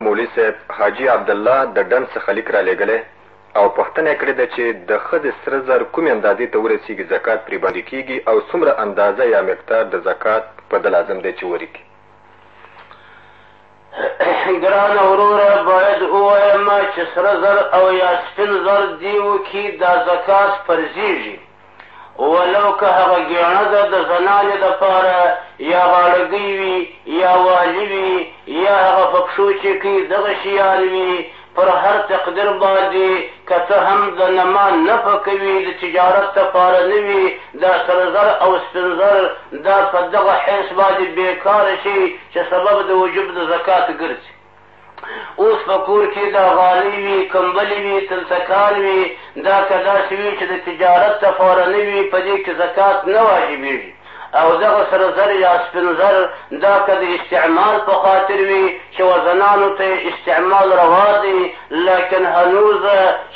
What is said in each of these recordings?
مولوي صاحب حاجي عبدالله د ډنډ څخه لیک رالیږلی او پوښتنه یې کړې ده چې د ښځې سره زر کومې اندازې ته ورسیږي زکات پرې باندې کیږي او څومره اندازه یا مقدار د زکات په ده لازم دی چې وریکړي. ګرانه وروره باید ووایم چې سره زر او یا سپین زر دیو کی دا زکات فرضیږي. ولو که هغه ګېڼه ده د زنانې دپاره یا غاړګۍ وي یا والي وي یا هغه په پښو چې کوي دغه شیان وي پر هر تقدیر باندې که څه هم د نما نه پکوي د تجارت لپاره نه وي دا سره زر او سپین زر دا په دغه حیث باندې بېکاره شي چې سبب د وجوب د زکات ګرځي اوس په کور کې دا غالۍ وي، کمبلې وي، تلتکان وي، دا که داسې وي چې د تجارت لپاره نه وي، په دې کې زکات نه واجبېږي. او دغه سره زر یا سپین زر دا که د استعمال په خاطر وي چې وزنانو ته استعمال روا دی، لکن هنوز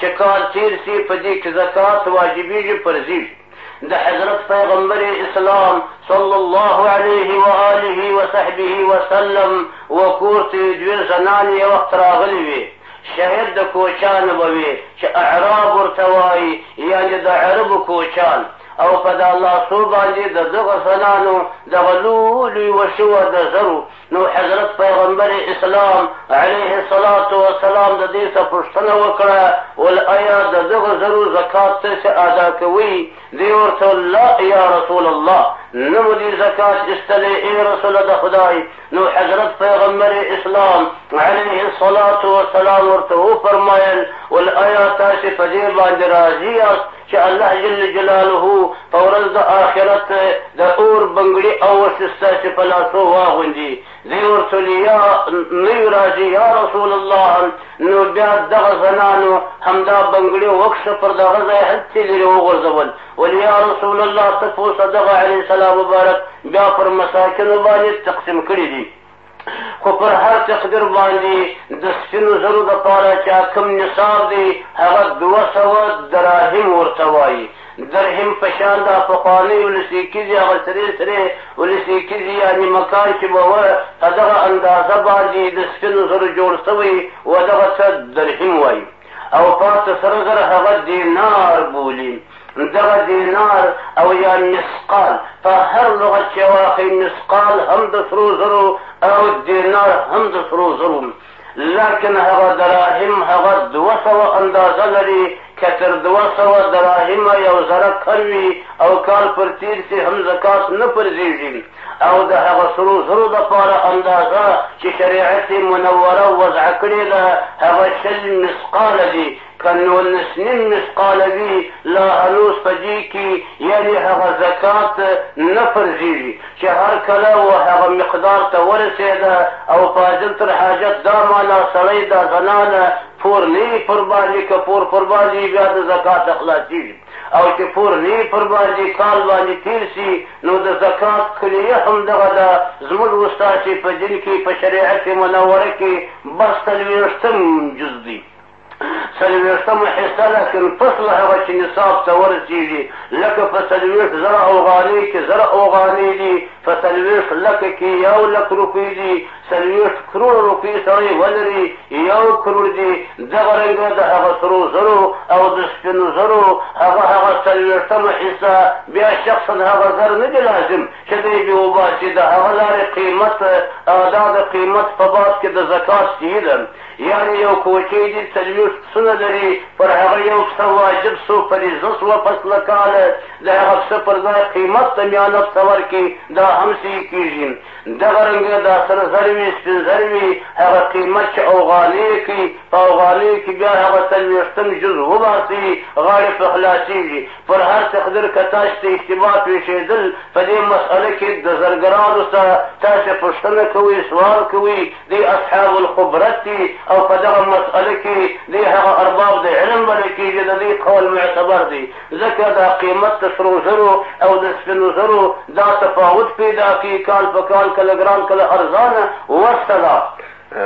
چې کال تېر شي په دې کې زکات واجبېږي، فرضېږي. د حضرت پیغمبر اسلام صلی الله علیه و آله و صحبه و سلم و کور ته دوی زنان یو وخت راغلی وي شاید د کوچانو به وي چې اعراب ورته وایي یعنې د عربو کوچان او په دا لاسو باندې د دغه زنانو دغه لوی وشوه د زرو نو حضرت پیغمبر اسلام علیه الصلاة والسلام د دې څخه پوښتنه وکړه ول ایا د دغه زرو زکات تاسو ادا کوئ دی ورته لا یا رسول الله نه مو دې زکات ایستلی ای رسول د خدای نو حضرت پیغمبر اسلام علیه الصلاة والسلام ورته وفرمایل ول ایا تاسو په دې باندې راضي یاست چې الله جل جلاله په ورځ د آخرت د اور بنګړي او وسسته چې په لاسو واغوندي دی ورته یا نوي راځي یا رسول الله نو بیا دغه زنانو همدا بنګړي وکښه پر دغه ځای هلته لرې وغورځول ولې یا رسول الله ته پوسه دغه علیه السلام مبارک بیا پر مساکینو باندې تقسیم کړي دي خو پر هر تقدیر باندې د سپینو زرو دپاره چې کوم نصاب دی هغه دوه سوه دراهم ورته وایي درهم په شان دا پخوانۍ ولسیکیزې هغه سرې سرې ولسیکیزې یعنې مکان چې به وه په دغه اندازه باندې د سپینو زرو جوړ سوی و دغه څه درهم وایي او پاته سره زر هغه دینار بولي دغه دینار او یا مسقال په هر لغت چې واخی مسقال هم د سرو زرو او دینار هم د سرو زرو لکن هغه دراهم هغه دوه سوه اندازه لري که تر دوه سوه دراهمه یو زره کم وي او کال پر تیر سي هم زکات نه پرځېږي او د هغه سرو زرو دپاره اندازه چې شریعت یې منوره وضع کړې ده هغه شل مثقاله دي که نولس نیم مثقاله وي لا هنوز په دې کې یعنې هغه زکات نه فرضېږي چې هر کله و هغه مقدار ته ورسېده او فاضل تر حاجت دا مانا سړی دا زنانه پور نه وي پر باندې که پور پر باندې بیا د زکات خلاصېږي او چې پور نه پر باندې کال باندې تیر سي نو د زکات کلیه هم دغه ده زموږ استاد چې په دین کې په شریعت منوره کې بس څلوېښتم جز دی څلوېښتم حصه ده که پس له هغه چې نصاب ته ورسېږي لکه په څلوېښت زره اوغانۍ کې زره اوغانۍ دي په څلوېښت لکه کې یو لک روپۍ دي څلوېښت کروړه روپۍ سړی ولري، یو کروړ دي، دغه رنګه د هغه سرو زرو او د سپینو زرو هغه هغه څلوېښتمه حصه بیا شخصاً هغه زر نه دي لازم چې دی بې وباسي، د هغه لارې قیمت او دا د قیمت په باب کې د زکات سیي ده، یعنې یو کوچی دي څلوېښت پسونه لري، پر هغه یو پسه واجب سو، فریضه سوه، پس له کاله د هغه پسه پر ځای قیمت ته میانه پسه ورکړي، دا هم سیي کیږي. دغه رنګه دا سره زر وي سپین زر وي هغه قیمت چې اوغانې کې په اوغانې کې بیا هغه څلوېښتم جز وباسي غاړې په خلاصېږي پر هر څه قدر که تاسو ته اشتباه پېښېدل په دې مسئله کې د زرګرانو سره تاسو پوښتنه کوئ سوال کوئ دی اصحاب الخبرت دي او په دغه مسئله کې دی هغه ارباب د علم بلل کېږي د دې قول معتبر دی ځکه دا قېمت د سرو زرو او د سپینو زرو دا تفاوت پېدا کوي، کال په کال کله ګران کله ارزانه ورته ده.